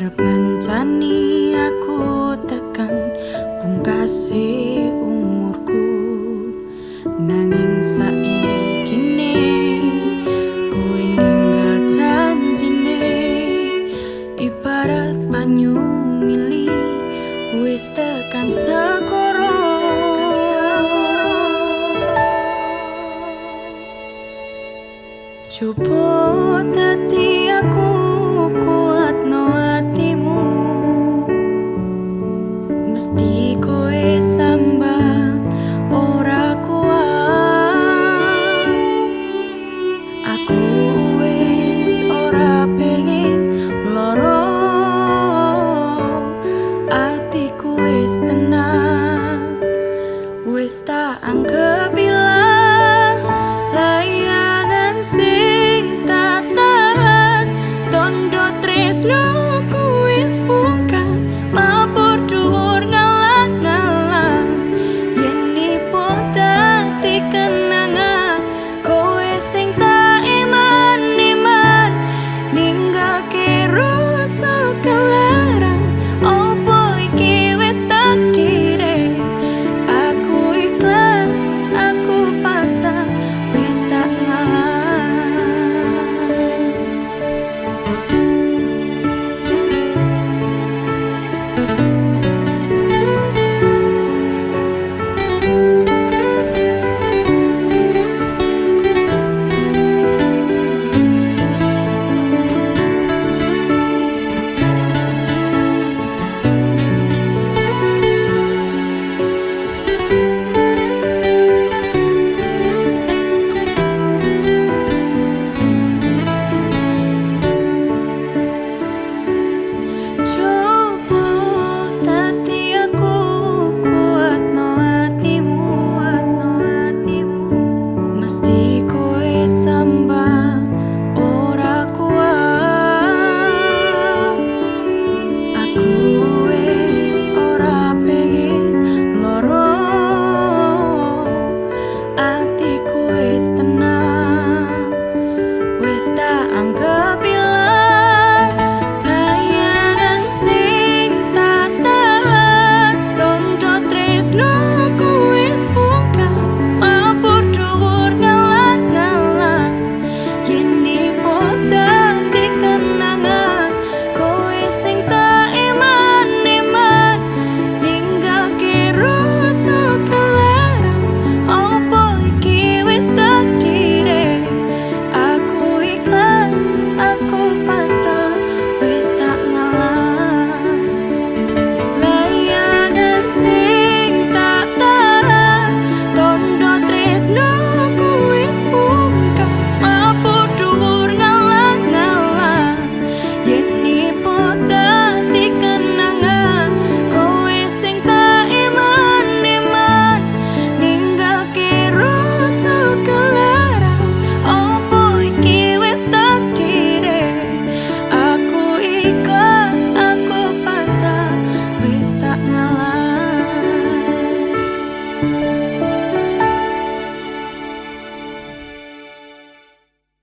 arep ngancani aku tekan pungkasi umurku. Nanging saiki ne kowe ninggal janji ibarat banyu mili wis tekan sekoro Coba tetap